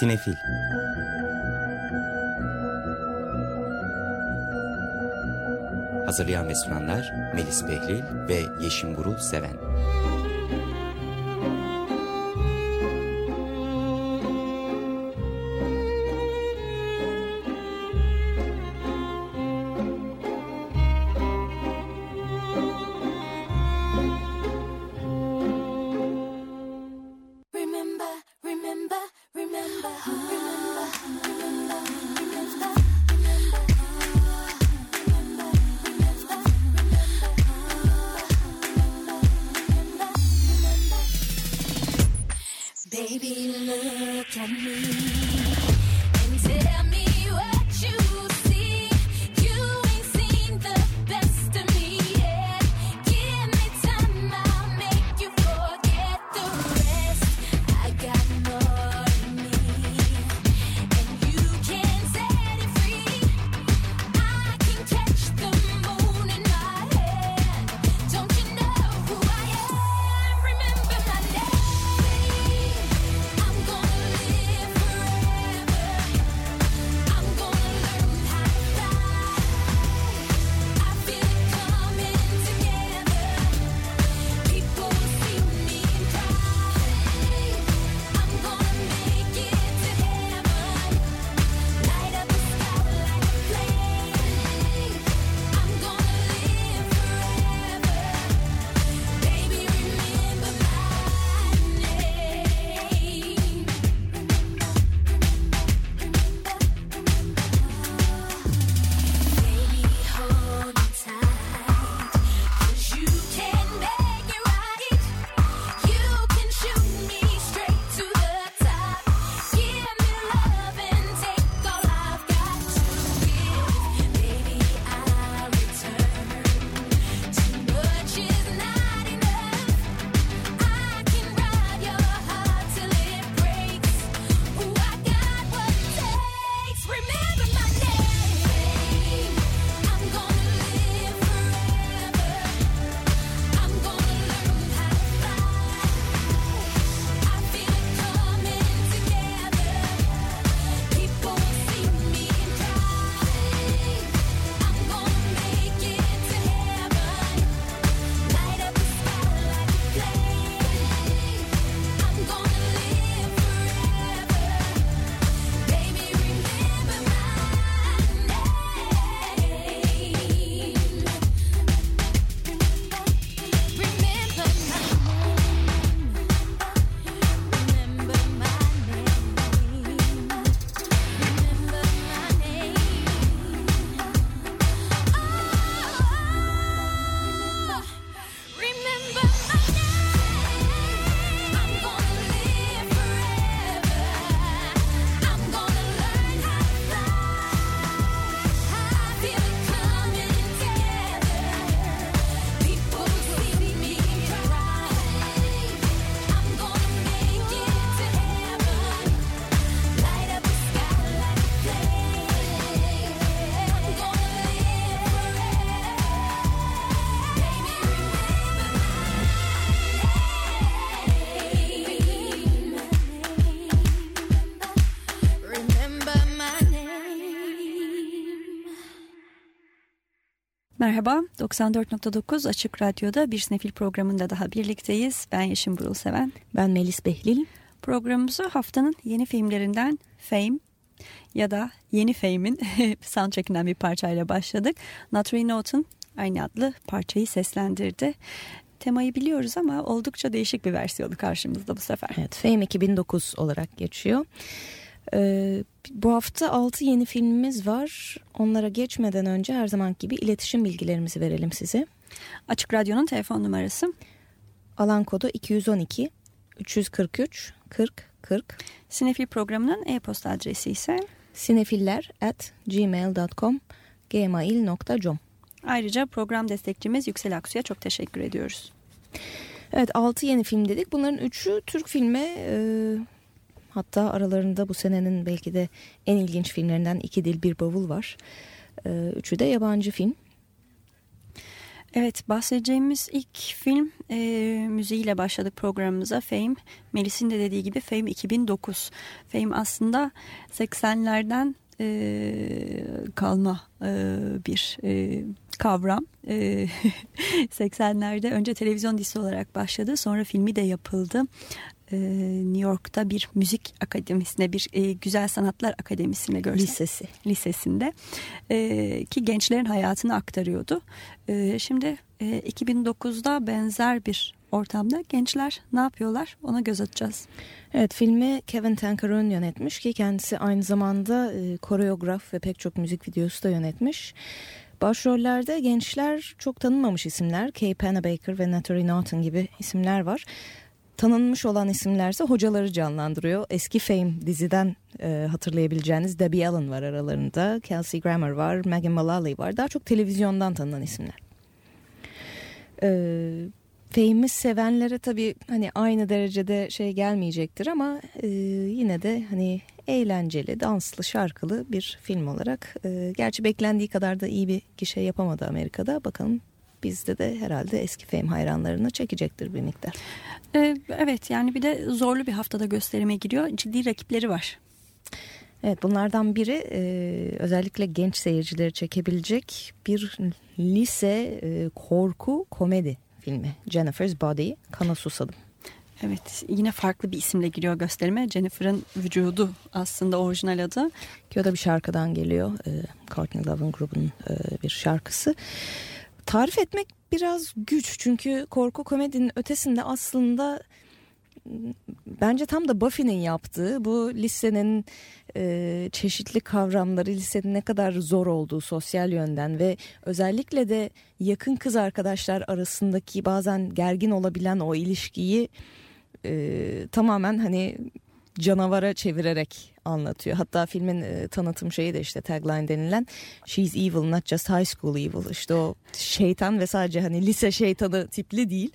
Sinefil. Hazırlayan ve sunanlar Melis Behlil ve Yeşim Gurul Seven Merhaba, 94.9 Açık Radyo'da bir Snefil programında daha birlikteyiz. Ben Yeşim Burul Seven. Ben Melis Behlil. Programımızı haftanın yeni filmlerinden Fame ya da yeni Fame'in soundtrackinden bir parçayla başladık. Natalie Norton aynı adlı parçayı seslendirdi. Temayı biliyoruz ama oldukça değişik bir versiyonu karşımızda bu sefer. Evet, Fame 2009 olarak geçiyor. Ee, bu hafta 6 yeni filmimiz var. Onlara geçmeden önce her zaman gibi iletişim bilgilerimizi verelim size. Açık Radyo'nun telefon numarası. Alan kodu 212 343 40 40. Sinefil programının e-posta adresi ise sinefiller at gmail.com gmail.com Ayrıca program destekçimiz Yüksel Aksu'ya çok teşekkür ediyoruz. Evet 6 yeni film dedik. Bunların 3'ü Türk filme e, Hatta aralarında bu senenin belki de en ilginç filmlerinden iki dil bir bavul var. Ee, üçü de yabancı film. Evet bahsedeceğimiz ilk film e, müziğiyle başladık programımıza Fame. Melis'in de dediği gibi Fame 2009. Fame aslında 80'lerden e, kalma e, bir e, kavram. E, 80'lerde önce televizyon dizisi olarak başladı sonra filmi de yapıldı. E, New York'ta bir müzik akademisine bir e, güzel sanatlar akademisine görsel lisesi lisesinde e, ki gençlerin hayatını aktarıyordu. E, şimdi e, 2009'da benzer bir ortamda gençler ne yapıyorlar ona göz atacağız. Evet filmi Kevin Tankeron yönetmiş ki kendisi aynı zamanda e, koreograf ve pek çok müzik videosu da yönetmiş. Başrollerde gençler çok tanınmamış isimler. Kay Panabaker ve Natalie Norton gibi isimler var. Tanınmış olan isimlerse hocaları canlandırıyor. Eski Fame diziden e, hatırlayabileceğiniz Debbie Allen var aralarında. Kelsey Grammer var, Megan Mullally var. Daha çok televizyondan tanınan isimler. E, Fame'i sevenlere tabii hani aynı derecede şey gelmeyecektir ama e, yine de hani eğlenceli, danslı, şarkılı bir film olarak. E, gerçi beklendiği kadar da iyi bir gişe yapamadı Amerika'da. Bakalım bizde de herhalde eski Fame hayranlarını çekecektir bir miktar. Ee, evet yani bir de zorlu bir haftada gösterime giriyor. Ciddi rakipleri var. Evet bunlardan biri e, özellikle genç seyircileri çekebilecek bir lise e, korku komedi filmi. Jennifer's Body, Kana Susadım. Evet yine farklı bir isimle giriyor gösterime. Jennifer'ın vücudu aslında orijinal adı. Ki o da bir şarkıdan geliyor. E, Courtney Love'ın grubunun e, bir şarkısı. Tarif etmek biraz güç. Çünkü korku komedinin ötesinde aslında bence tam da Buffy'nin yaptığı bu lisenin e, çeşitli kavramları lisenin ne kadar zor olduğu sosyal yönden ve özellikle de yakın kız arkadaşlar arasındaki bazen gergin olabilen o ilişkiyi e, tamamen hani canavara çevirerek anlatıyor. Hatta filmin e, tanıtım şeyi de işte tagline denilen She's evil not just high school evil. İşte o şeytan ve sadece hani lise şeytanı tipli değil.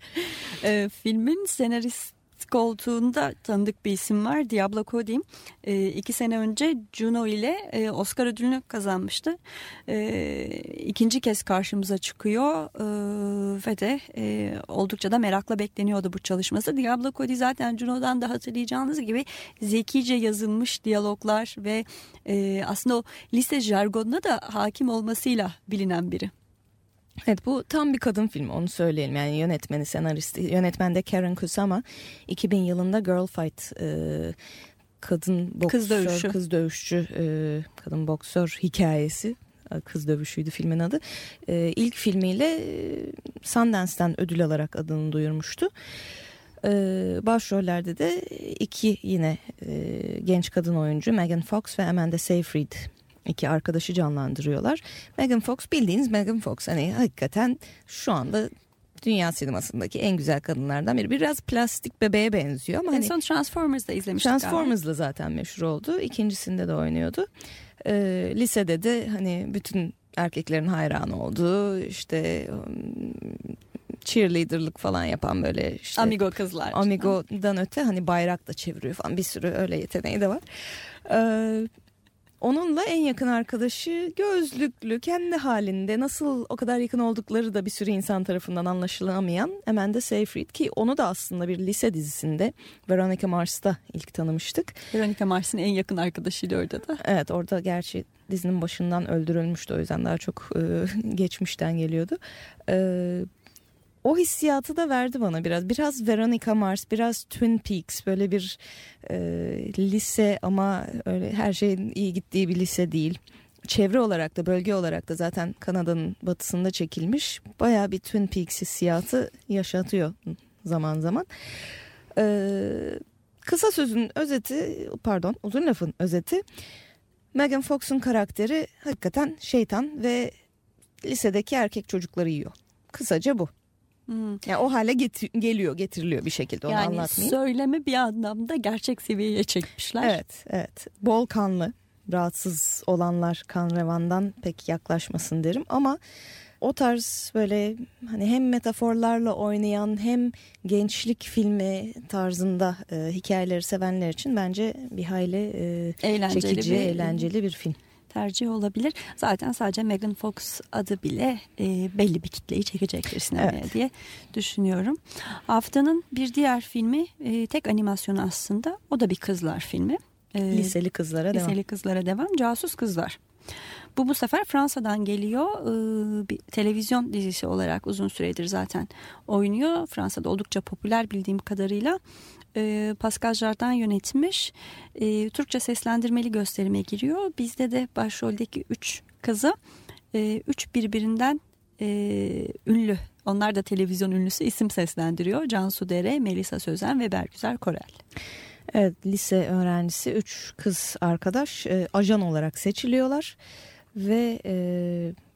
E, filmin senarist koltuğunda tanıdık bir isim var. Diablo Cody. E, iki sene önce Juno ile e, Oscar ödülünü kazanmıştı. E, ikinci kez karşımıza çıkıyor e, ve de e, oldukça da merakla bekleniyordu bu çalışması. Diablo Cody zaten Juno'dan da hatırlayacağınız gibi zekice yazılmış diyaloglar ve e, aslında o lise jargonuna da hakim olmasıyla bilinen biri. Evet bu tam bir kadın filmi onu söyleyelim. Yani yönetmeni senaristi yönetmen de Karen Kusama. 2000 yılında Girl Fight e, kadın boksör kız dövüşçü, kız dövüşçü e, kadın boksör hikayesi. E, kız dövüşüydü filmin adı. E, ilk filmiyle e, Sundance'den ödül alarak adını duyurmuştu. Ee, başrollerde de iki yine e, genç kadın oyuncu Megan Fox ve Amanda Seyfried iki arkadaşı canlandırıyorlar. Megan Fox bildiğiniz Megan Fox hani hakikaten şu anda dünya sinemasındaki en güzel kadınlardan biri. Biraz plastik bebeğe benziyor ama en hani son Transformers'da izlemiştik Transformers'la zaten meşhur oldu. İkincisinde de oynuyordu. Ee, lisede de hani bütün erkeklerin hayranı olduğu işte um, cheerleaderlık falan yapan böyle işte amigo kızlar. Amigo'dan öte hani bayrak da çeviriyor falan bir sürü öyle yeteneği de var. Ee, Onunla en yakın arkadaşı gözlüklü kendi halinde nasıl o kadar yakın oldukları da bir sürü insan tarafından anlaşılamayan Amanda Seyfried ki onu da aslında bir lise dizisinde Veronica Mars'ta ilk tanımıştık. Veronica Mars'ın en yakın arkadaşıydı orada da. Evet orada gerçi dizinin başından öldürülmüştü o yüzden daha çok e, geçmişten geliyordu. E, o hissiyatı da verdi bana biraz. Biraz Veronica Mars, biraz Twin Peaks böyle bir e, lise ama öyle her şeyin iyi gittiği bir lise değil. Çevre olarak da bölge olarak da zaten Kanada'nın batısında çekilmiş. Baya bir Twin Peaks hissiyatı yaşatıyor zaman zaman. Ee, kısa sözün özeti pardon uzun lafın özeti Megan Fox'un karakteri hakikaten şeytan ve lisedeki erkek çocukları yiyor. Kısaca bu. Hmm. Yani o hale getir, geliyor, getiriliyor bir şekilde onu yani anlatmayayım. Yani söylemi bir anlamda gerçek seviyeye çekmişler. Evet, evet. Bol kanlı, rahatsız olanlar kan revandan pek yaklaşmasın derim ama o tarz böyle hani hem metaforlarla oynayan hem gençlik filmi tarzında e, hikayeleri sevenler için bence bir hayli e, eğlenceli çekici, bir, eğlenceli bir film. Tercih olabilir. Zaten sadece Megan Fox adı bile e, belli bir kitleyi çekecektir sinemaya evet. diye düşünüyorum. Haftanın bir diğer filmi e, tek animasyonu aslında. O da bir kızlar filmi. E, liseli kızlara liseli devam. Liseli kızlara devam. Casus kızlar. Bu bu sefer Fransa'dan geliyor. Ee, bir televizyon dizisi olarak uzun süredir zaten oynuyor. Fransa'da oldukça popüler bildiğim kadarıyla. Ee, Pascal Jardin yönetmiş. Ee, Türkçe seslendirmeli gösterime giriyor. Bizde de başroldeki üç kızı e, üç birbirinden e, ünlü. Onlar da televizyon ünlüsü isim seslendiriyor. Cansu Dere, Melisa Sözen ve Bergüzer Korel. Evet lise öğrencisi üç kız arkadaş e, ajan olarak seçiliyorlar ve e,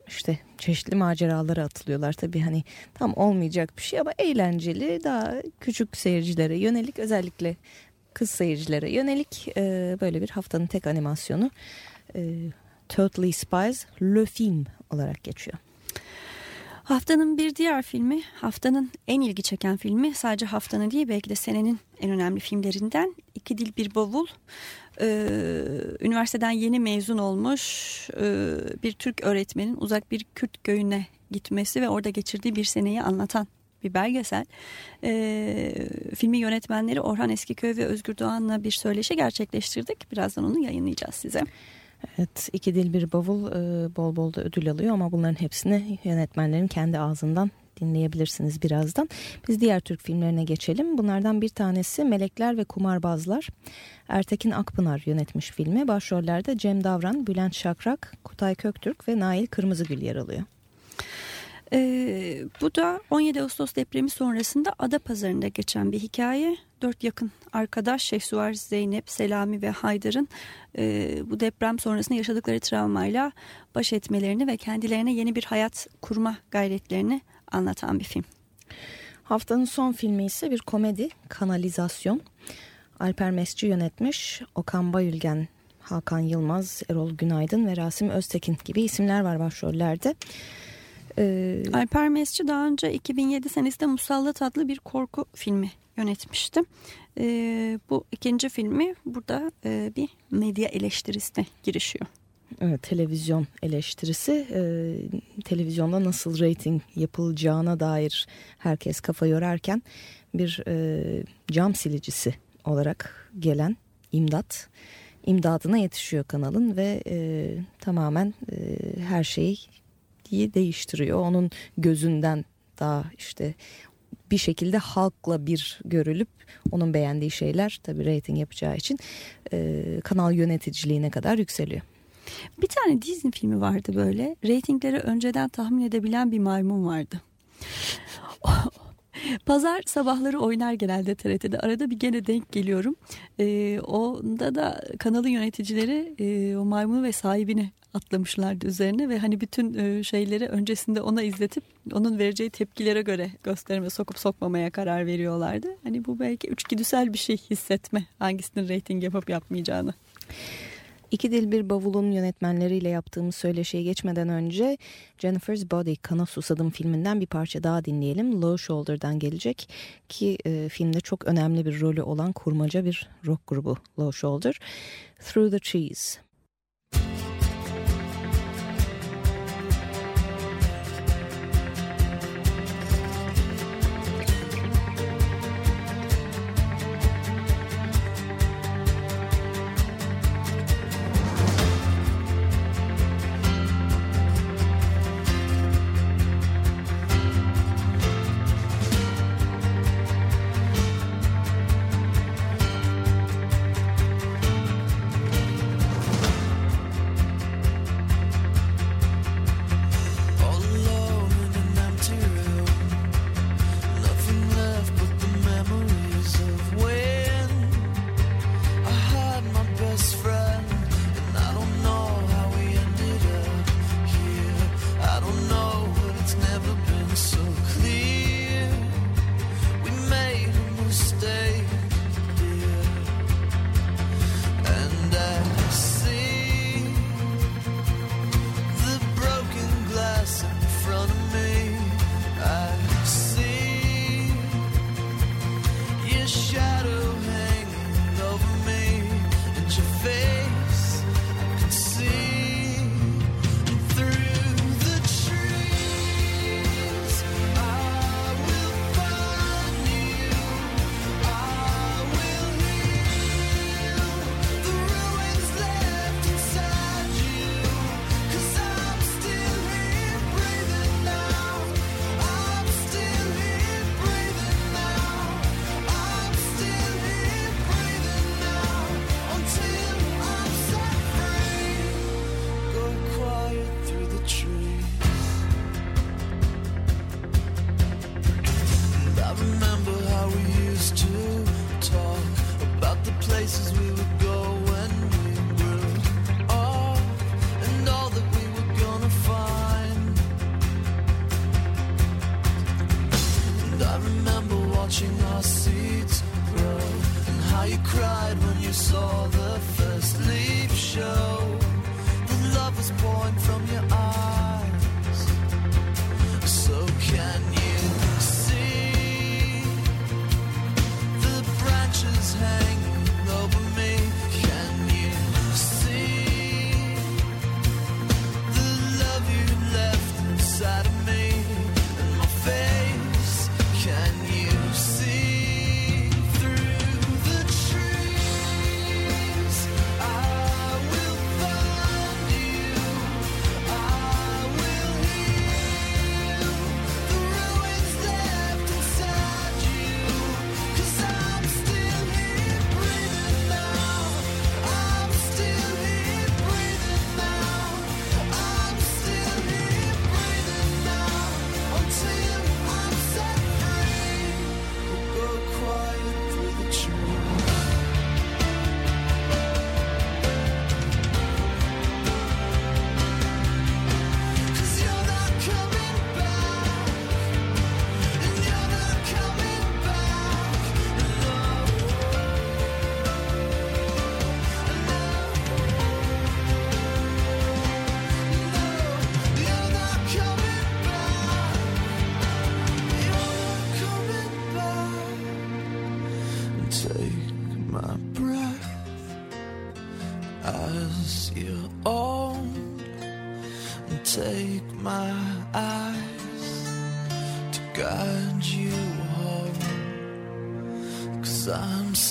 işte çeşitli maceralara atılıyorlar. Tabii hani tam olmayacak bir şey ama eğlenceli daha küçük seyircilere yönelik özellikle kız seyircilere yönelik e, böyle bir haftanın tek animasyonu e, Totally Spies Le Film olarak geçiyor. Haftanın bir diğer filmi, haftanın en ilgi çeken filmi, sadece haftanın değil belki de senenin en önemli filmlerinden İki Dil Bir Bavul. Ee, üniversiteden yeni mezun olmuş e, bir Türk öğretmenin uzak bir Kürt köyüne gitmesi ve orada geçirdiği bir seneyi anlatan bir belgesel. E, filmi yönetmenleri Orhan Eskiköy ve Özgür Doğan'la bir söyleşi gerçekleştirdik. Birazdan onu yayınlayacağız size. Evet iki dil bir bavul e, bol bol da ödül alıyor ama bunların hepsini yönetmenlerin kendi ağzından dinleyebilirsiniz birazdan. Biz diğer Türk filmlerine geçelim. Bunlardan bir tanesi Melekler ve Kumarbazlar. Ertekin Akpınar yönetmiş filmi. Başrollerde Cem Davran, Bülent Şakrak, Kutay Köktürk ve Nail Kırmızıgül yer alıyor. Ee, bu da 17 Ağustos depremi sonrasında Ada Pazarı'nda geçen bir hikaye. Dört yakın arkadaş Şehsuvar, Zeynep, Selami ve Haydar'ın e, bu deprem sonrasında yaşadıkları travmayla baş etmelerini ve kendilerine yeni bir hayat kurma gayretlerini anlatan bir film. Haftanın son filmi ise bir komedi, Kanalizasyon. Alper Mesci yönetmiş, Okan Bayülgen, Hakan Yılmaz, Erol Günaydın ve Rasim Öztekin gibi isimler var başrollerde. Ee, Alper Mesci daha önce 2007 senesinde Musallat adlı bir korku filmi yönetmişti. Ee, bu ikinci filmi burada e, bir medya eleştirisine girişiyor. Evet, televizyon eleştirisi e, televizyonda nasıl reyting yapılacağına dair herkes kafa yorarken bir e, cam silicisi olarak gelen imdat imdadına yetişiyor kanalın ve e, tamamen e, her şeyi değiştiriyor. Onun gözünden daha işte bir şekilde halkla bir görülüp onun beğendiği şeyler tabii reyting yapacağı için e, kanal yöneticiliğine kadar yükseliyor. Bir tane Disney filmi vardı böyle. Reytingleri önceden tahmin edebilen bir maymun vardı. Pazar sabahları oynar genelde TRT'de. Arada bir gene denk geliyorum. Ee, onda da kanalın yöneticileri e, o maymunu ve sahibini atlamışlardı üzerine ve hani bütün e, şeyleri öncesinde ona izletip onun vereceği tepkilere göre gösterime sokup sokmamaya karar veriyorlardı. Hani bu belki üçgüdüsel bir şey hissetme hangisinin reyting yapıp yapmayacağını. İki Dil Bir Bavul'un yönetmenleriyle yaptığımız söyleşiye geçmeden önce Jennifer's Body Kana Susadım filminden bir parça daha dinleyelim. Low Shoulder'dan gelecek ki e, filmde çok önemli bir rolü olan kurmaca bir rock grubu Low Shoulder. Through the watching our seeds grow, and how you cried when you saw the first leaf show. The love was pouring from your eyes. So can you see the branches hang?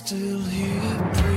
Trees.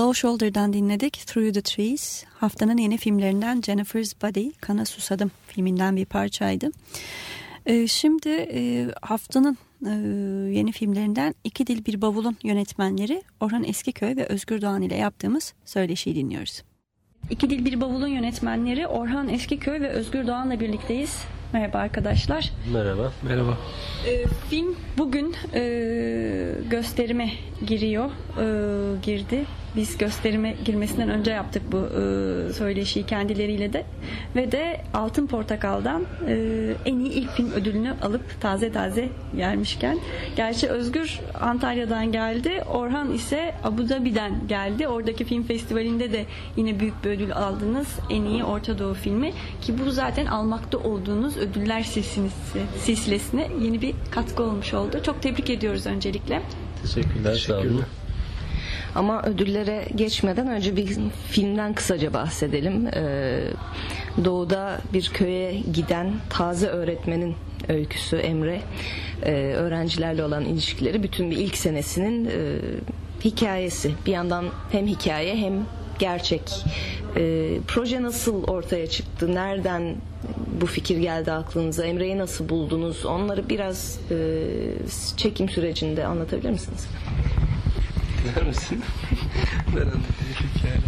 Low Shoulder'dan dinledik Through the Trees. Haftanın yeni filmlerinden Jennifer's Body, Kana Susadım filminden bir parçaydı. Ee, şimdi e, haftanın e, yeni filmlerinden İki Dil Bir Bavulun yönetmenleri Orhan Eskiköy ve Özgür Doğan ile yaptığımız söyleşiyi dinliyoruz. İki Dil Bir Bavulun yönetmenleri Orhan Eskiköy ve Özgür Doğan'la birlikteyiz. Merhaba arkadaşlar. Merhaba. Merhaba. E, film bugün e, gösterime giriyor, e, girdi biz gösterime girmesinden önce yaptık bu e, söyleşiyi kendileriyle de. Ve de Altın Portakal'dan e, en iyi ilk film ödülünü alıp taze taze gelmişken. Gerçi Özgür Antalya'dan geldi Orhan ise Abu Dhabi'den geldi. Oradaki film festivalinde de yine büyük bir ödül aldınız. En iyi Orta Doğu filmi. Ki bu zaten almakta olduğunuz ödüller silsilesi, silsilesine yeni bir katkı olmuş oldu. Çok tebrik ediyoruz öncelikle. Teşekkürler, Teşekkürler. sağ olun. Ama ödüllere geçmeden önce bir filmden kısaca bahsedelim. Ee, doğuda bir köye giden taze öğretmenin öyküsü Emre. Ee, öğrencilerle olan ilişkileri bütün bir ilk senesinin e, hikayesi. Bir yandan hem hikaye hem gerçek. E, proje nasıl ortaya çıktı? Nereden bu fikir geldi aklınıza? Emre'yi nasıl buldunuz? Onları biraz e, çekim sürecinde anlatabilir misiniz? Dinler misin? ben anlatayım hikayeyi.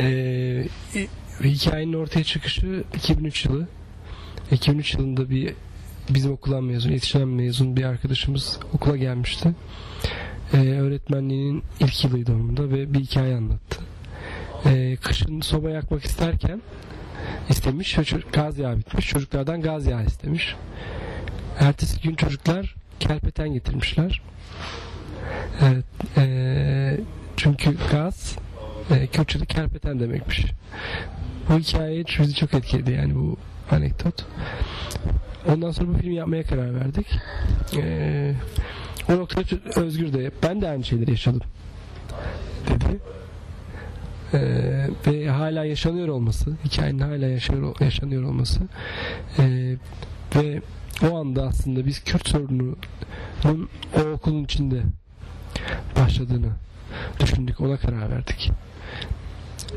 Ee, hikayenin ortaya çıkışı 2003 yılı. 2003 yılında bir bizim okuldan mezun, yetişen mezun bir arkadaşımız okula gelmişti. Ee, öğretmenliğinin ilk yılıydı onun da ve bir hikaye anlattı. Ee, kışın soba yakmak isterken istemiş, gaz yağı bitmiş. Çocuklardan gaz yağı istemiş. Ertesi gün çocuklar kelpeten getirmişler. Evet, e, çünkü gaz e, Kürtçe'de kerpeten demekmiş. Bu hikaye bizi çok etkiledi yani bu anekdot. Ondan sonra bu filmi yapmaya karar verdik. E, o noktada Özgür de ben de aynı şeyleri yaşadım dedi. Ee, ve hala yaşanıyor olması, hikayenin hala yaşanıyor, yaşanıyor olması ee, ve o anda aslında biz Kürt sorununun o okulun içinde başladığını düşündük, ona karar verdik.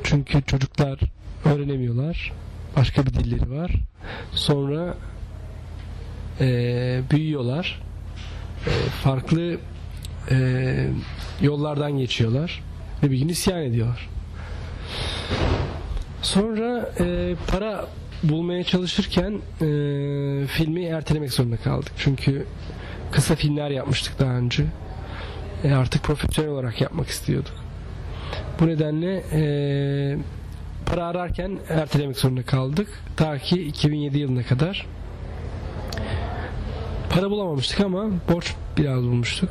Çünkü çocuklar öğrenemiyorlar, başka bir dilleri var. Sonra e, büyüyorlar, e, farklı e, yollardan geçiyorlar ve bir gün isyan ediyorlar. Sonra e, para bulmaya çalışırken e, filmi ertelemek zorunda kaldık. Çünkü kısa filmler yapmıştık daha önce. E, artık profesyonel olarak yapmak istiyorduk. Bu nedenle e, para ararken ertelemek zorunda kaldık. Ta ki 2007 yılına kadar. Para bulamamıştık ama borç biraz bulmuştuk.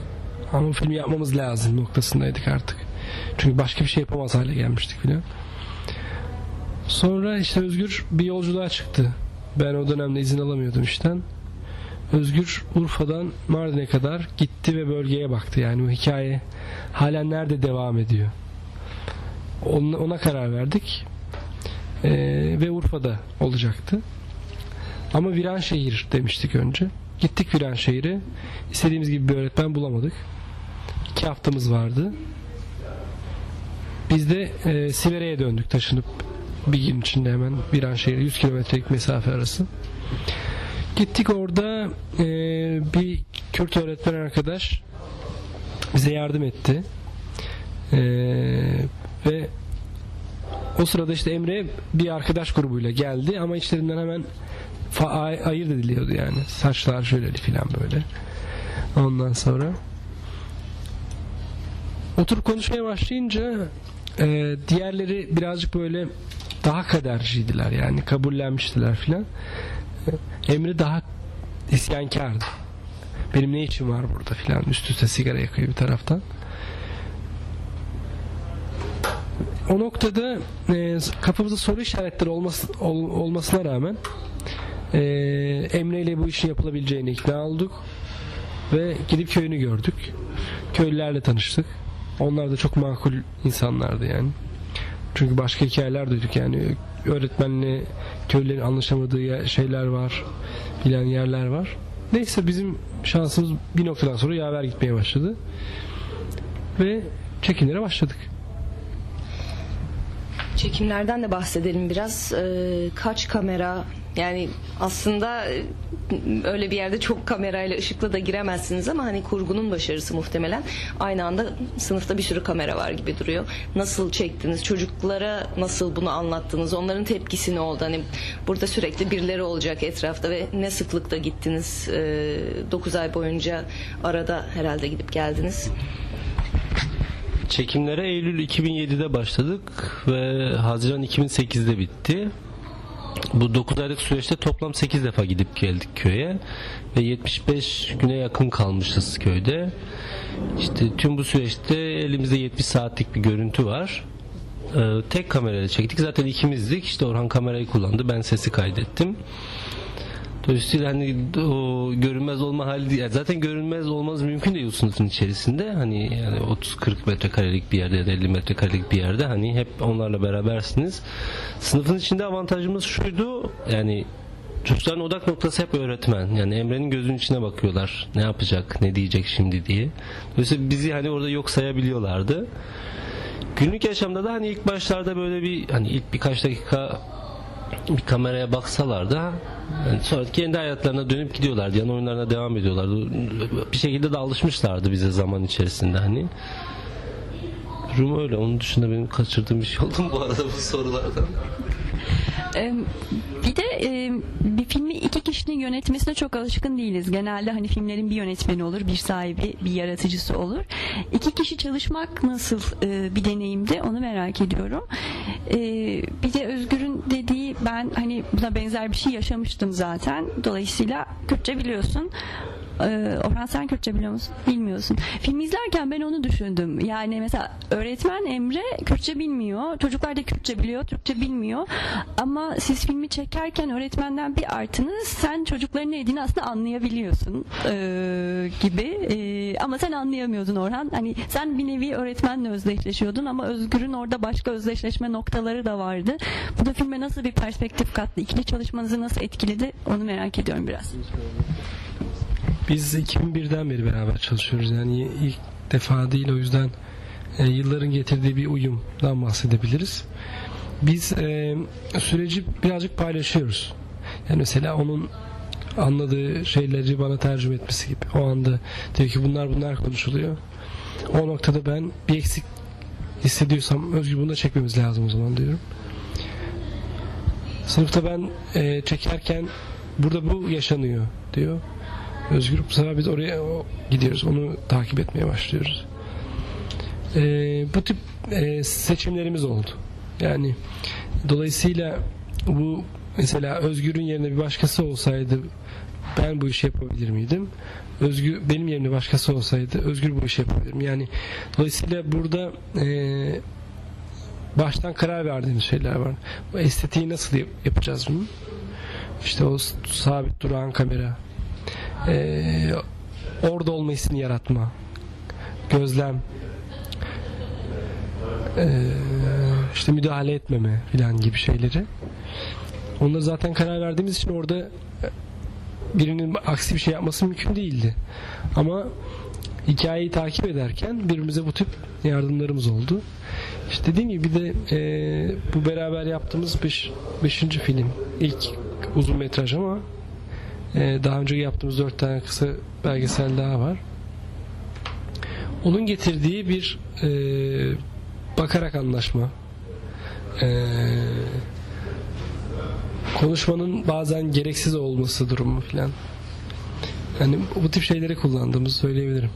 Ama bu filmi yapmamız lazım noktasındaydık artık. Çünkü başka bir şey yapamaz hale gelmiştik filan. Sonra işte Özgür bir yolculuğa çıktı. Ben o dönemde izin alamıyordum işten. Özgür Urfa'dan Mardin'e kadar gitti ve bölgeye baktı. Yani bu hikaye hala nerede devam ediyor. Ona, ona karar verdik. Ee, ve Urfa'da olacaktı. Ama Viranşehir demiştik önce. Gittik Viranşehir'e. İstediğimiz gibi bir öğretmen bulamadık. İki haftamız vardı. Biz de e, Sivere'ye döndük taşınıp bir gün içinde hemen Viranşehir 100 kilometrelik mesafe arası. Gittik orada e, bir Kürt öğretmen arkadaş bize yardım etti. E, ve o sırada işte Emre bir arkadaş grubuyla geldi ama içlerinden hemen ay- ayırt ediliyordu yani. Saçlar şöyle filan böyle. Ondan sonra oturup konuşmaya başlayınca e, diğerleri birazcık böyle daha kaderciydiler yani kabullenmiştiler filan. E, Emre daha isyankardı. Benim ne işim var burada filan üst üste sigara yakıyor bir taraftan. O noktada e, kafamızda soru işaretleri olması, ol, olmasına rağmen e, Emre ile bu işin yapılabileceğine ikna olduk ve gidip köyünü gördük. Köylülerle tanıştık. Onlar da çok makul insanlardı yani. Çünkü başka hikayeler duyduk yani öğretmenle köylülerin anlaşamadığı şeyler var, bilen yerler var. Neyse bizim şansımız bir noktadan sonra yaver gitmeye başladı. Ve çekimlere başladık. Çekimlerden de bahsedelim biraz. Ee, kaç kamera yani aslında e, öyle bir yerde çok kamerayla ışıkla da giremezsiniz ama hani kurgunun başarısı muhtemelen aynı anda sınıfta bir sürü kamera var gibi duruyor. Nasıl çektiniz? Çocuklara nasıl bunu anlattınız? Onların tepkisi ne oldu? Hani burada sürekli birileri olacak etrafta ve ne sıklıkta gittiniz? 9 ay boyunca arada herhalde gidip geldiniz. Çekimlere Eylül 2007'de başladık ve Haziran 2008'de bitti. Bu 9 aylık süreçte toplam 8 defa gidip geldik köye ve 75 güne yakın kalmışız köyde. İşte tüm bu süreçte elimizde 70 saatlik bir görüntü var. Ee, tek kamerayla çektik. Zaten ikimizdik. İşte Orhan kamerayı kullandı. Ben sesi kaydettim. Dolayısıyla hani o görünmez olma hali değil. zaten görünmez olmaz mümkün değil sınıfın içerisinde. Hani yani 30-40 metrekarelik bir yerde ya da 50 metrekarelik bir yerde hani hep onlarla berabersiniz. Sınıfın içinde avantajımız şuydu. Yani çocukların odak noktası hep öğretmen. Yani Emre'nin gözünün içine bakıyorlar. Ne yapacak, ne diyecek şimdi diye. Dolayısıyla bizi hani orada yok sayabiliyorlardı. Günlük yaşamda da hani ilk başlarda böyle bir hani ilk birkaç dakika bir kameraya baksalar da yani sonra kendi hayatlarına dönüp gidiyorlardı. Yani oyunlarına devam ediyorlardı. Bir şekilde de alışmışlardı bize zaman içerisinde hani. Durum öyle. Onun dışında benim kaçırdığım bir şey oldu bu arada bu sorulardan? Bir de bir filmi iki kişinin yönetmesine çok alışkın değiliz. Genelde hani filmlerin bir yönetmeni olur, bir sahibi, bir yaratıcısı olur. İki kişi çalışmak nasıl bir deneyimdi onu merak ediyorum. Bir de Özgür'ün dediği ben hani buna benzer bir şey yaşamıştım zaten. Dolayısıyla Kürtçe biliyorsun. Ee, Orhan sen Kürtçe biliyor musun? Bilmiyorsun. Film izlerken ben onu düşündüm. Yani mesela öğretmen Emre Kürtçe bilmiyor. Çocuklar da Kürtçe biliyor, Türkçe bilmiyor. Ama siz filmi çekerken öğretmenden bir artınız sen çocukların ne dediğini aslında anlayabiliyorsun ee, gibi. Ee, ama sen anlayamıyordun Orhan. Hani sen bir nevi öğretmenle özdeşleşiyordun ama Özgür'ün orada başka özdeşleşme noktaları da vardı. Bu da filme nasıl bir perspektif kattı? İkili çalışmanızı nasıl etkiledi? Onu merak ediyorum biraz. Biz 2001'den beri beraber çalışıyoruz. Yani ilk defa değil o yüzden e, yılların getirdiği bir uyumdan bahsedebiliriz. Biz e, süreci birazcık paylaşıyoruz. Yani mesela onun anladığı şeyleri bana tercüme etmesi gibi. O anda diyor ki bunlar bunlar konuşuluyor. O noktada ben bir eksik hissediyorsam Özgür bunu da çekmemiz lazım o zaman diyorum. Sınıfta ben e, çekerken burada bu yaşanıyor diyor. Özgür bu sefer biz oraya gidiyoruz. Onu takip etmeye başlıyoruz. E, bu tip e, seçimlerimiz oldu. Yani dolayısıyla bu mesela Özgür'ün yerine bir başkası olsaydı ben bu işi yapabilir miydim? Özgür benim yerimde başkası olsaydı Özgür bu işi yapabilir? Yani dolayısıyla burada e, baştan karar verdiğimiz şeyler var. Bu estetiği nasıl yap- yapacağız bunu? İşte o sabit duran kamera, e, orada olma hissini yaratma, gözlem, e, işte müdahale etmeme filan gibi şeyleri. Onları zaten karar verdiğimiz için orada e, birinin aksi bir şey yapması mümkün değildi. Ama hikayeyi takip ederken birbirimize bu tip yardımlarımız oldu. İşte dediğim gibi bir de e, bu beraber yaptığımız 5. Beş, film. İlk uzun metraj ama daha önce yaptığımız dört tane kısa belgesel daha var. Onun getirdiği bir e, bakarak anlaşma. E, konuşmanın bazen gereksiz olması durumu filan. Yani bu tip şeyleri kullandığımızı söyleyebilirim.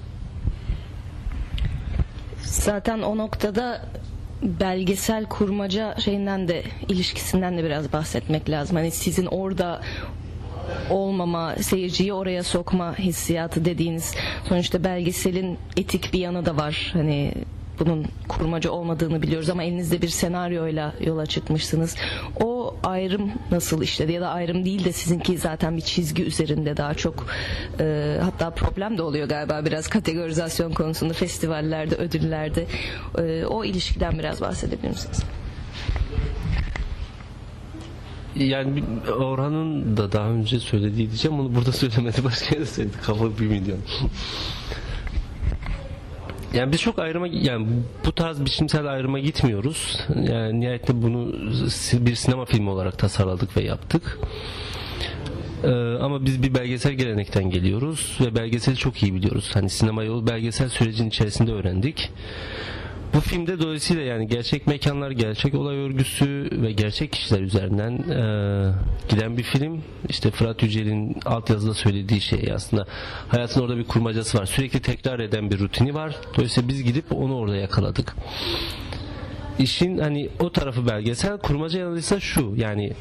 Zaten o noktada belgesel kurmaca şeyinden de ilişkisinden de biraz bahsetmek lazım. Hani sizin orada olmama, seyirciyi oraya sokma hissiyatı dediğiniz sonuçta belgeselin etik bir yanı da var. Hani bunun kurmaca olmadığını biliyoruz ama elinizde bir senaryoyla yola çıkmışsınız. O ayrım nasıl işledi ya da ayrım değil de sizinki zaten bir çizgi üzerinde daha çok e, hatta problem de oluyor galiba biraz kategorizasyon konusunda festivallerde, ödüllerde E, o ilişkiden biraz bahsedebilir misiniz? Yani Orhan'ın da daha önce söylediği diyeceğim onu burada söylemedi başka yerde söyledi kafa bir milyon. Yani biz çok ayrıma yani bu tarz biçimsel ayrıma gitmiyoruz. Yani nihayetinde bunu bir sinema filmi olarak tasarladık ve yaptık. Ee, ama biz bir belgesel gelenekten geliyoruz ve belgeseli çok iyi biliyoruz. Hani sinema yolu belgesel sürecin içerisinde öğrendik. Bu filmde dolayısıyla yani gerçek mekanlar, gerçek olay örgüsü ve gerçek kişiler üzerinden e, giden bir film. İşte Fırat Yücel'in altyazıda söylediği şey aslında hayatın orada bir kurmacası var. Sürekli tekrar eden bir rutini var. Dolayısıyla biz gidip onu orada yakaladık. İşin hani o tarafı belgesel, kurmaca yanı ise şu yani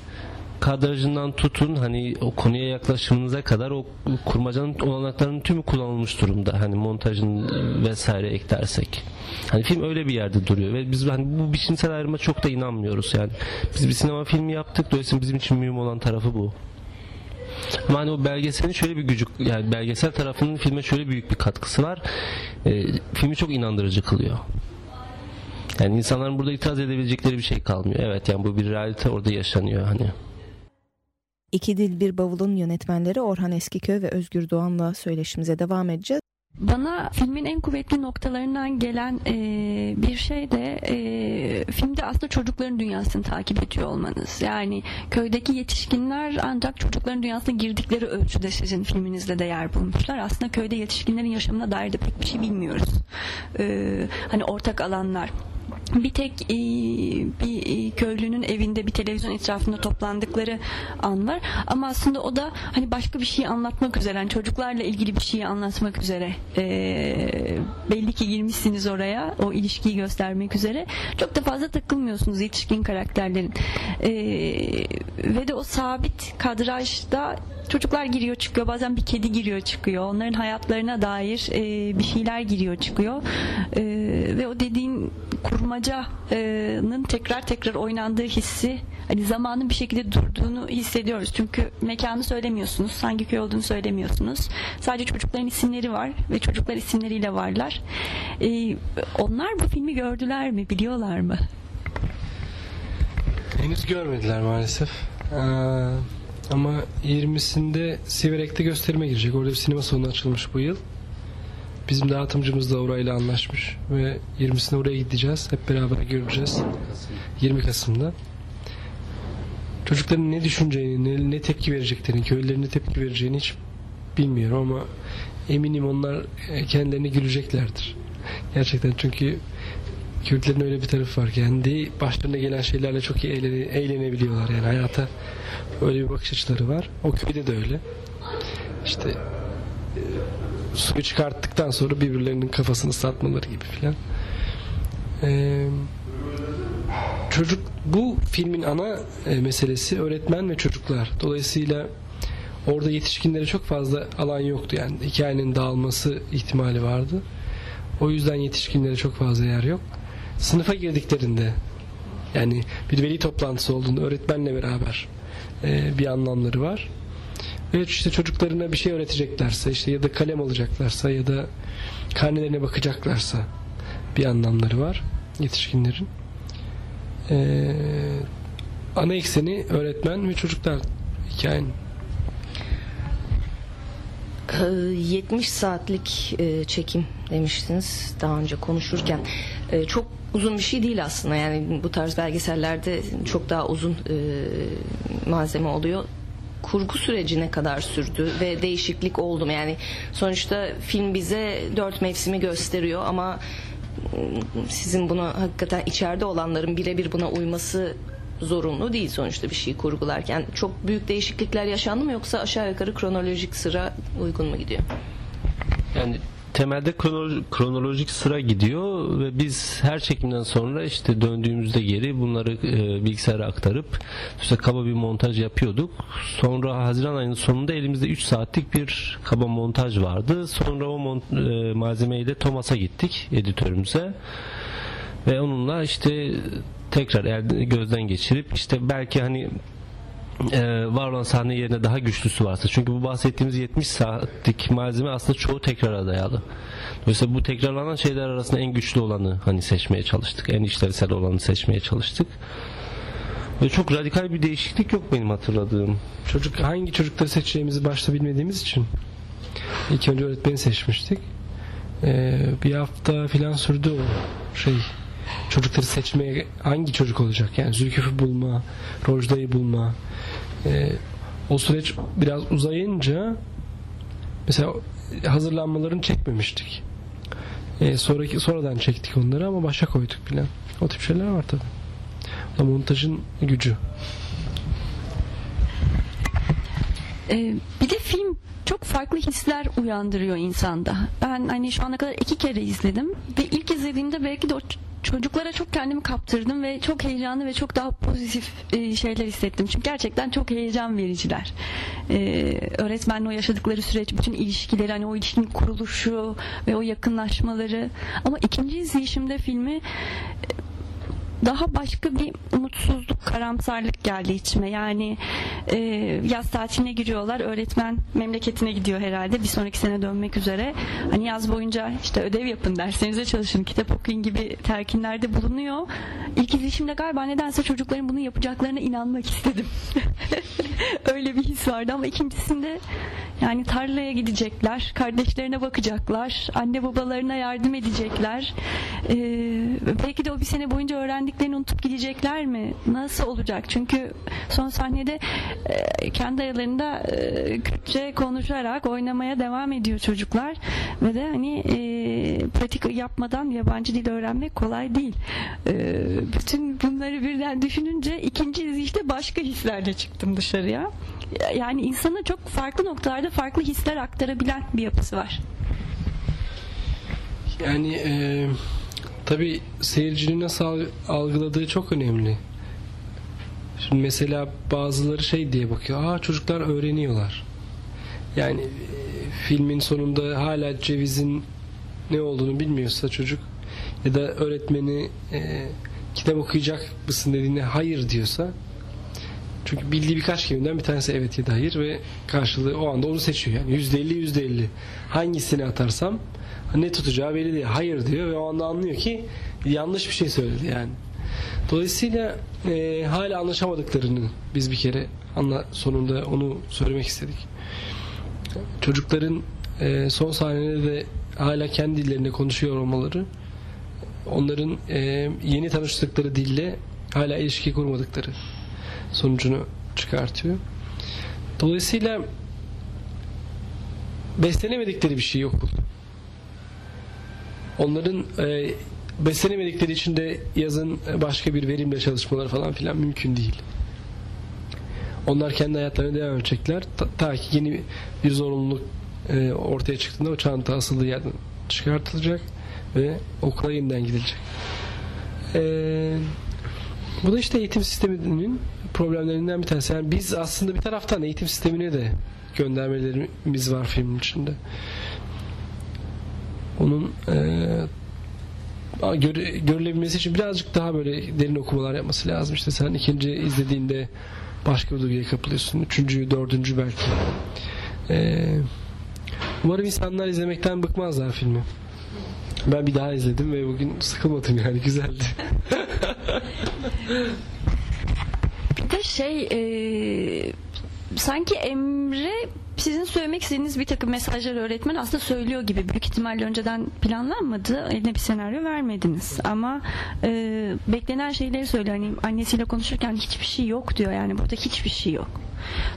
kadrajından tutun hani o konuya yaklaşımınıza kadar o kurmacanın olanaklarının tümü kullanılmış durumda. Hani montajın vesaire eklersek. Hani film öyle bir yerde duruyor ve biz hani bu biçimsel ayrıma çok da inanmıyoruz yani. Biz bir sinema filmi yaptık dolayısıyla bizim için mühim olan tarafı bu. Ama hani o belgeselin şöyle bir gücü yani belgesel tarafının filme şöyle büyük bir katkısı var. Ee, filmi çok inandırıcı kılıyor. Yani insanların burada itiraz edebilecekleri bir şey kalmıyor. Evet yani bu bir realite orada yaşanıyor hani. İki Dil Bir Bavul'un yönetmenleri Orhan Eskiköy ve Özgür Doğan'la söyleşimize devam edeceğiz. Bana filmin en kuvvetli noktalarından gelen e, bir şey de e, filmde aslında çocukların dünyasını takip ediyor olmanız. Yani köydeki yetişkinler ancak çocukların dünyasına girdikleri ölçüde sizin filminizde de yer bulmuşlar. Aslında köyde yetişkinlerin yaşamına dair de pek bir şey bilmiyoruz. E, hani ortak alanlar bir tek e, bir e, köylünün evinde bir televizyon etrafında toplandıkları an var. Ama aslında o da hani başka bir şey anlatmak üzere yani çocuklarla ilgili bir şeyi anlatmak üzere e, belli ki girmişsiniz oraya o ilişkiyi göstermek üzere. Çok da fazla takılmıyorsunuz yetişkin karakterlerin. E, ve de o sabit kadrajda çocuklar giriyor çıkıyor. Bazen bir kedi giriyor çıkıyor. Onların hayatlarına dair e, bir şeyler giriyor çıkıyor. E, ve o dediğin kurmacanın tekrar tekrar oynandığı hissi hani zamanın bir şekilde durduğunu hissediyoruz çünkü mekanı söylemiyorsunuz hangi köy olduğunu söylemiyorsunuz sadece çocukların isimleri var ve çocuklar isimleriyle varlar e, onlar bu filmi gördüler mi biliyorlar mı? Henüz görmediler maalesef. Ee, ama 20'sinde Siverek'te gösterime girecek. Orada bir sinema salonu açılmış bu yıl. Bizim dağıtımcımız da orayla anlaşmış ve 20'sinde oraya gideceğiz. Hep beraber göreceğiz. 20 Kasım'da. Çocukların ne düşüneceğini, ne, ne tepki vereceklerini, köylülerin ne tepki vereceğini hiç bilmiyorum ama eminim onlar e, kendilerine güleceklerdir. Gerçekten çünkü Kürtlerin öyle bir tarafı var. Kendi başlarına gelen şeylerle çok iyi eğlene, eğlenebiliyorlar. Yani hayata öyle bir bakış açıları var. O köyde de öyle. İşte e, suyu çıkarttıktan sonra birbirlerinin kafasını satmaları gibi filan. E, çocuk bu filmin ana e, meselesi öğretmen ve çocuklar. Dolayısıyla orada yetişkinlere çok fazla alan yoktu yani hikayenin dağılması ihtimali vardı. O yüzden yetişkinlere çok fazla yer yok sınıfa girdiklerinde yani bir veli toplantısı olduğunda öğretmenle beraber e, bir anlamları var. Ve işte çocuklarına bir şey öğreteceklerse işte ya da kalem alacaklarsa ya da karnelerine bakacaklarsa bir anlamları var yetişkinlerin. Ee, ana ekseni öğretmen ve çocuklar hikayenin. 70 saatlik e, çekim demiştiniz daha önce konuşurken. E, çok uzun bir şey değil aslında. Yani bu tarz belgesellerde çok daha uzun e, malzeme oluyor kurgu süreci ne kadar sürdü ve değişiklik oldu mu? Yani sonuçta film bize dört mevsimi gösteriyor ama sizin buna hakikaten içeride olanların birebir buna uyması zorunlu değil sonuçta bir şey kurgularken. Çok büyük değişiklikler yaşandı mı yoksa aşağı yukarı kronolojik sıra uygun mu gidiyor? Yani temelde kronolojik sıra gidiyor ve biz her çekimden sonra işte döndüğümüzde geri bunları e, bilgisayara aktarıp işte kaba bir montaj yapıyorduk. Sonra Haziran ayının sonunda elimizde 3 saatlik bir kaba montaj vardı. Sonra o mont, e, malzemeyi de Thomas'a gittik editörümüze ve onunla işte tekrar gözden geçirip işte belki hani e, var olan sahne yerine daha güçlüsü varsa. Çünkü bu bahsettiğimiz 70 saatlik malzeme aslında çoğu tekrara dayalı. Dolayısıyla bu tekrarlanan şeyler arasında en güçlü olanı hani seçmeye çalıştık. En işlevsel olanı seçmeye çalıştık. Ve çok radikal bir değişiklik yok benim hatırladığım. Çocuk hangi çocukları seçeceğimizi başta bilmediğimiz için ilk önce öğretmeni seçmiştik. Ee, bir hafta filan sürdü o şey çocukları seçmeye hangi çocuk olacak? Yani Zülküf'ü bulma Rojda'yı bulma. E, o süreç biraz uzayınca mesela hazırlanmalarını çekmemiştik. E, sonraki sonradan çektik onları ama başa koyduk filan. O tip şeyler var tabi o montajın gücü. Ee, bir de film çok farklı hisler uyandırıyor insanda. Ben hani şu ana kadar iki kere izledim ve ilk izlediğimde belki de o çocuklara çok kendimi kaptırdım ve çok heyecanlı ve çok daha pozitif e, şeyler hissettim. Çünkü gerçekten çok heyecan vericiler. Ee, öğretmenle o yaşadıkları süreç, bütün ilişkileri, hani o ilişkinin kuruluşu ve o yakınlaşmaları. Ama ikinci izleyişimde filmi daha başka bir umutsuzluk, karamsarlık geldi içime. Yani e, yaz tatiline giriyorlar. Öğretmen memleketine gidiyor herhalde. Bir sonraki sene dönmek üzere. Hani yaz boyunca işte ödev yapın, derslerinize çalışın, kitap okuyun gibi telkinlerde bulunuyor. İlk izleyişimde galiba nedense çocukların bunu yapacaklarına inanmak istedim. Öyle bir his vardı ama ikincisinde yani tarlaya gidecekler, kardeşlerine bakacaklar, anne babalarına yardım edecekler. Ee, belki de o bir sene boyunca öğrendiklerini unutup gidecekler mi? Nasıl olacak? Çünkü son sahnede e, kendi aralarında e, Kürtçe konuşarak oynamaya devam ediyor çocuklar ve de hani e, pratik yapmadan yabancı dil öğrenmek kolay değil. E, bütün bunları birden düşününce ikinci izleyişte başka hislerle çıktım dışarıya. Yani insana çok farklı noktalarda farklı hisler aktarabilen bir yapısı var. Yani e, tabi seyircinin nasıl algıladığı çok önemli. Şimdi mesela bazıları şey diye bakıyor. Aa çocuklar öğreniyorlar. Yani e, filmin sonunda hala cevizin ne olduğunu bilmiyorsa çocuk ya da öğretmeni e, kitap okuyacak mısın dediğine hayır diyorsa çünkü bildiği birkaç kelimeden bir tanesi evet ya da hayır ve karşılığı o anda onu seçiyor. Yani yüzde elli yüzde elli. Hangisini atarsam ne tutacağı belli değil. Hayır diyor ve o anda anlıyor ki yanlış bir şey söyledi yani. Dolayısıyla e, hala anlaşamadıklarını biz bir kere anla, sonunda onu söylemek istedik. Çocukların e, son sahnede de hala kendi dillerinde konuşuyor olmaları onların e, yeni tanıştıkları dille hala ilişki kurmadıkları sonucunu çıkartıyor. Dolayısıyla beslenemedikleri bir şey yok. Onların e, beslenemedikleri için de yazın başka bir verimle çalışmaları falan filan mümkün değil. Onlar kendi hayatlarına devam edecekler. Ta, ta ki yeni bir zorunluluk e, ortaya çıktığında o çanta asıldığı yerden çıkartılacak ve okula yeniden gidilecek. E, bu da işte eğitim sisteminin problemlerinden bir tanesi. Yani biz aslında bir taraftan eğitim sistemine de göndermelerimiz var filmin içinde. Onun e, göre, görülebilmesi için birazcık daha böyle derin okumalar yapması lazım. İşte sen ikinci izlediğinde başka bir duyguya kapılıyorsun. Üçüncü, dördüncü belki. E, umarım insanlar izlemekten bıkmazlar filmi. Ben bir daha izledim ve bugün sıkılmadım yani güzeldi. de şey e, sanki Emre sizin söylemek istediğiniz bir takım mesajlar öğretmen aslında söylüyor gibi. Büyük ihtimalle önceden planlanmadı eline bir senaryo vermediniz. Ama e, beklenen şeyleri söylüyor. Hani annesiyle konuşurken hiçbir şey yok diyor. Yani burada hiçbir şey yok.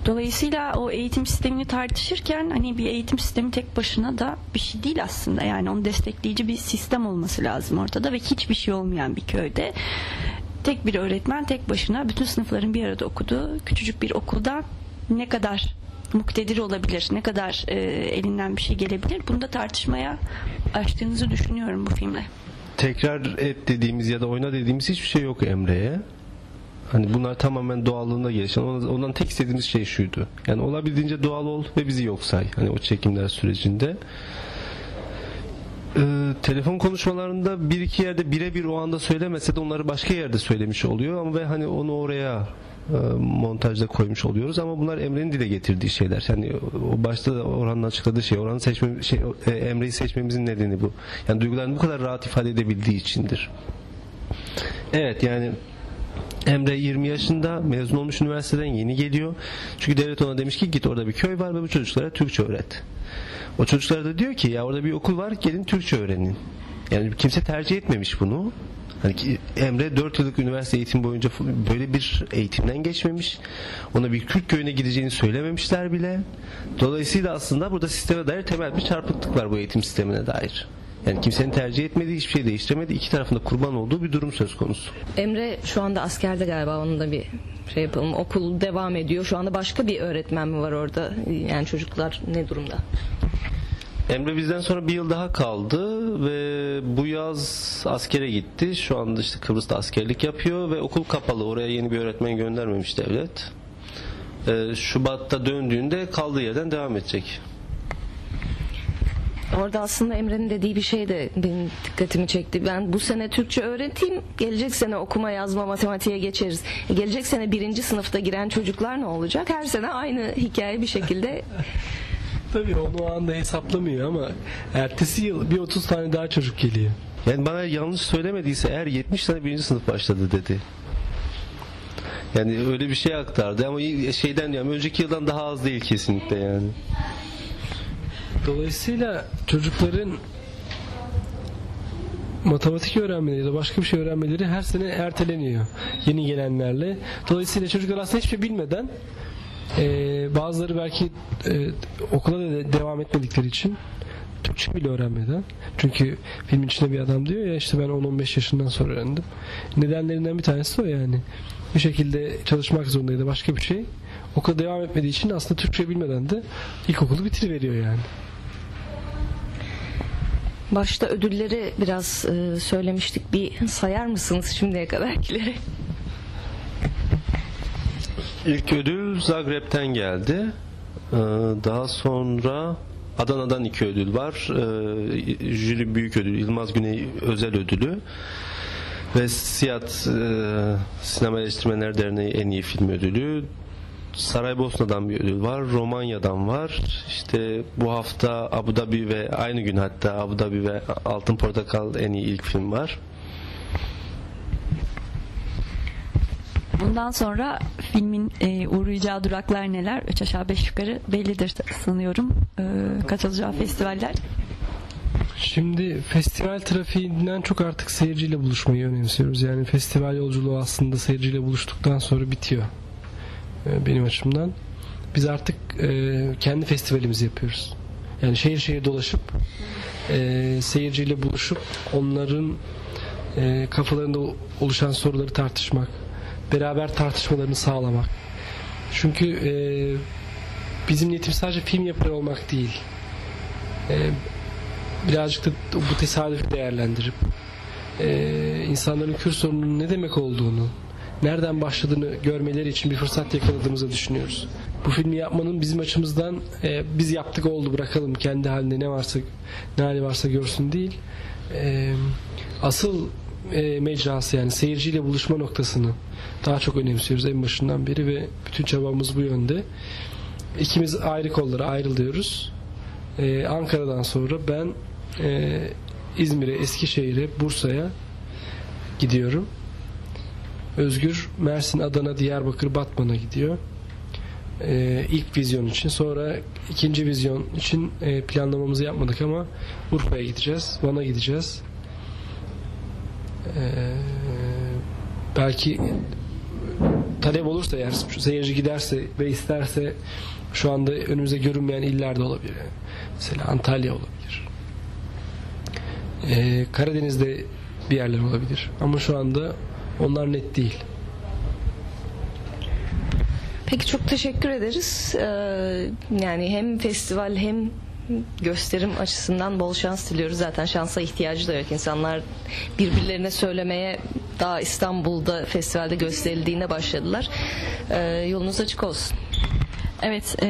Dolayısıyla o eğitim sistemini tartışırken hani bir eğitim sistemi tek başına da bir şey değil aslında. Yani onu destekleyici bir sistem olması lazım ortada ve hiçbir şey olmayan bir köyde tek bir öğretmen tek başına bütün sınıfların bir arada okuduğu küçücük bir okulda ne kadar muktedir olabilir, ne kadar e, elinden bir şey gelebilir. Bunu da tartışmaya açtığınızı düşünüyorum bu filmle. Tekrar et dediğimiz ya da oyna dediğimiz hiçbir şey yok Emre'ye. Hani bunlar tamamen doğallığında gelişen. Ondan tek istediğimiz şey şuydu. Yani olabildiğince doğal ol ve bizi yok say. Hani o çekimler sürecinde. Ee, telefon konuşmalarında bir iki yerde birebir o anda söylemese de onları başka yerde söylemiş oluyor ama ve hani onu oraya e, montajda koymuş oluyoruz ama bunlar Emre'nin dile getirdiği şeyler. Yani o başta da Orhan'ın açıkladığı şey, Orhan'ı seçme şey e, Emre'yi seçmemizin nedeni bu. Yani duygularını bu kadar rahat ifade edebildiği içindir. Evet yani Emre 20 yaşında mezun olmuş üniversiteden yeni geliyor. Çünkü devlet ona demiş ki git orada bir köy var ve bu çocuklara Türkçe öğret. O çocuklara da diyor ki ya orada bir okul var gelin Türkçe öğrenin. Yani kimse tercih etmemiş bunu. Hani Emre 4 yıllık üniversite eğitim boyunca böyle bir eğitimden geçmemiş. Ona bir Kürt köyüne gideceğini söylememişler bile. Dolayısıyla aslında burada sisteme dair temel bir çarpıklık var bu eğitim sistemine dair. Yani kimsenin tercih etmediği hiçbir şey değiştiremedi. İki tarafında kurban olduğu bir durum söz konusu. Emre şu anda askerde galiba onun da bir şey yapalım. Okul devam ediyor. Şu anda başka bir öğretmen mi var orada? Yani çocuklar ne durumda? Emre bizden sonra bir yıl daha kaldı ve bu yaz askere gitti. Şu anda işte Kıbrıs'ta askerlik yapıyor ve okul kapalı. Oraya yeni bir öğretmen göndermemiş devlet. Ee, Şubat'ta döndüğünde kaldığı yerden devam edecek. Orada aslında Emre'nin dediği bir şey de benim dikkatimi çekti. Ben bu sene Türkçe öğreteyim, gelecek sene okuma, yazma, matematiğe geçeriz. E, gelecek sene birinci sınıfta giren çocuklar ne olacak? Her sene aynı hikaye bir şekilde Tabii onu o anda hesaplamıyor ama ertesi yıl bir 30 tane daha çocuk geliyor. Yani bana yanlış söylemediyse eğer 70 tane birinci sınıf başladı dedi. Yani öyle bir şey aktardı ama şeyden yani önceki yıldan daha az değil kesinlikle yani. Dolayısıyla çocukların matematik öğrenmeleri ya da başka bir şey öğrenmeleri her sene erteleniyor yeni gelenlerle. Dolayısıyla çocuklar aslında hiçbir şey bilmeden ee, bazıları belki e, okula da devam etmedikleri için Türkçe bile öğrenmeden. Çünkü filmin içinde bir adam diyor ya işte ben 10-15 yaşından sonra öğrendim. Nedenlerinden bir tanesi o yani. Bir şekilde çalışmak zorundaydı başka bir şey. Okula devam etmediği için aslında Türkçe bilmeden de ilkokulu bitiriveriyor yani. Başta ödülleri biraz e, söylemiştik. Bir sayar mısınız şimdiye kadarkileri? İlk ödül Zagreb'ten geldi. Ee, daha sonra Adana'dan iki ödül var. Ee, jüri büyük ödül, Yılmaz Güney özel ödülü ve Siyat e, Sinema Eleştirmenler Derneği en iyi film ödülü. Saraybosna'dan bir ödül var. Romanya'dan var. İşte bu hafta Abu Dhabi ve aynı gün hatta Abu Dhabi ve Altın Portakal en iyi ilk film var. Bundan sonra filmin e, uğrayacağı duraklar neler? Üç aşağı beş yukarı bellidir sanıyorum. E, katılacağı festivaller. Şimdi festival trafiğinden çok artık seyirciyle buluşmayı önemsiyoruz. Yani festival yolculuğu aslında seyirciyle buluştuktan sonra bitiyor. E, benim açımdan. Biz artık e, kendi festivalimizi yapıyoruz. Yani şehir şehir dolaşıp e, seyirciyle buluşup onların kafalarında oluşan soruları tartışmak, beraber tartışmalarını sağlamak. Çünkü bizim niyetimiz sadece film yapar olmak değil. Birazcık da bu tesadüfü değerlendirip insanların Kürt sorununun ne demek olduğunu, nereden başladığını görmeleri için bir fırsat yakaladığımızı düşünüyoruz. Bu filmi yapmanın bizim açımızdan e, biz yaptık oldu bırakalım kendi halinde ne varsa ne hali varsa görsün değil. E, asıl e, mecrası yani seyirciyle buluşma noktasını daha çok önemsiyoruz en başından beri ve bütün çabamız bu yönde. İkimiz ayrı kollara ayrılıyoruz. Ee, Ankara'dan sonra ben e, İzmir'e, Eskişehir'e, Bursa'ya gidiyorum. Özgür Mersin, Adana, Diyarbakır, Batman'a gidiyor. Ee, ilk vizyon için. Sonra ikinci vizyon için e, planlamamızı yapmadık ama Urfa'ya gideceğiz, Van'a gideceğiz. Ee, belki talep olursa eğer seyirci giderse ve isterse şu anda önümüze görünmeyen iller de olabilir. Mesela Antalya olabilir. Ee, Karadeniz'de bir yerler olabilir. Ama şu anda onlar net değil. Peki çok teşekkür ederiz. Ee, yani hem festival hem gösterim açısından bol şans diliyoruz. Zaten şansa ihtiyacı da yok. İnsanlar birbirlerine söylemeye daha İstanbul'da festivalde gösterildiğinde başladılar. Ee, yolunuz açık olsun. Evet, e,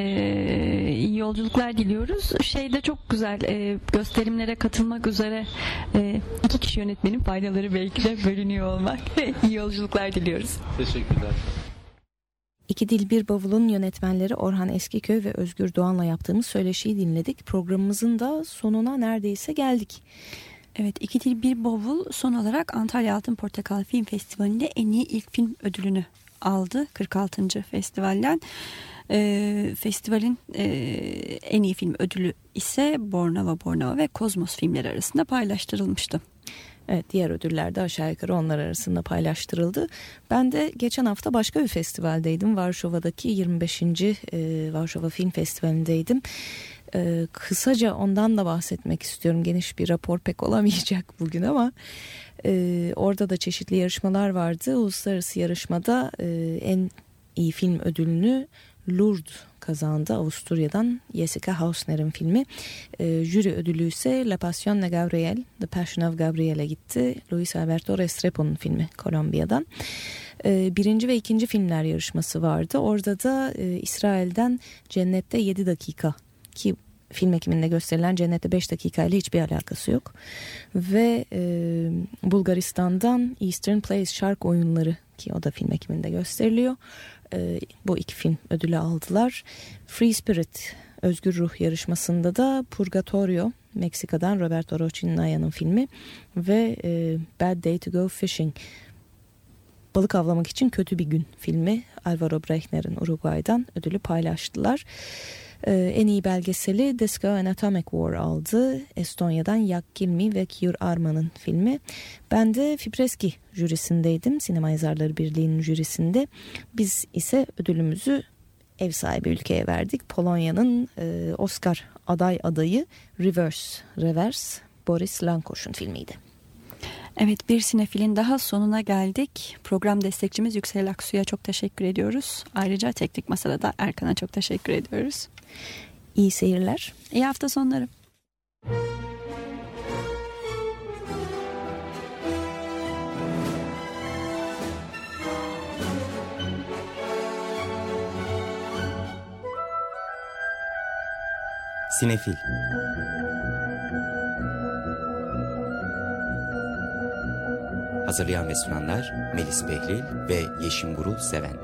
iyi yolculuklar diliyoruz. Şeyde çok güzel e, gösterimlere katılmak üzere e, iki kişi yönetmenin faydaları belki de bölünüyor olmak. iyi yolculuklar diliyoruz. Teşekkürler. İki Dil Bir Bavul'un yönetmenleri Orhan Eskiköy ve Özgür Doğan'la yaptığımız söyleşiyi dinledik. Programımızın da sonuna neredeyse geldik. Evet, İki Dil Bir Bavul son olarak Antalya Altın Portakal Film Festivali'nde en iyi ilk film ödülünü aldı 46. festivalden. E, festivalin e, en iyi film ödülü ise Bornova Bornova ve Kozmos filmleri arasında paylaştırılmıştı. Evet diğer ödüller de aşağı yukarı onlar arasında paylaştırıldı. Ben de geçen hafta başka bir festivaldeydim. Varşova'daki 25. E, Varşova Film Festivali'ndeydim. E, kısaca ondan da bahsetmek istiyorum. Geniş bir rapor pek olamayacak bugün ama e, orada da çeşitli yarışmalar vardı. Uluslararası yarışmada en iyi film ödülünü Lourdes kazandı Avusturya'dan Jessica Hausner'in filmi. E, jüri ödülü ise La Passion de Gabriel, The Passion of Gabriel'e gitti. Luis Alberto Restrepo'nun filmi Kolombiya'dan. E, birinci ve ikinci filmler yarışması vardı. Orada da e, İsrail'den Cennette 7 dakika ki film ekiminde gösterilen Cennette 5 dakika ile hiçbir alakası yok. Ve e, Bulgaristan'dan Eastern Place şark oyunları ki o da film ekiminde gösteriliyor e, bu iki film ödülü aldılar. Free Spirit Özgür Ruh yarışmasında da Purgatorio Meksika'dan Roberto Rochinaya'nın filmi ve e, Bad Day to Go Fishing Balık Avlamak için Kötü Bir Gün filmi Alvaro Brechner'in Uruguay'dan ödülü paylaştılar. Ee, en iyi belgeseli Disco and Atomic War aldı. Estonya'dan Yak Gilmi ve Kiur Arman'ın filmi. Ben de Fipreski jürisindeydim. Sinema Yazarları Birliği'nin jürisinde. Biz ise ödülümüzü ev sahibi ülkeye verdik. Polonya'nın e, Oscar aday adayı Reverse, Reverse Boris Lankoş'un filmiydi. Evet bir sinefilin daha sonuna geldik. Program destekçimiz Yüksel Aksu'ya çok teşekkür ediyoruz. Ayrıca teknik masada da Erkan'a çok teşekkür ediyoruz. İyi seyirler. İyi hafta sonları. Sinefil Hazırlayan ve sunanlar Melis Behlil ve Yeşim Gurul Seven.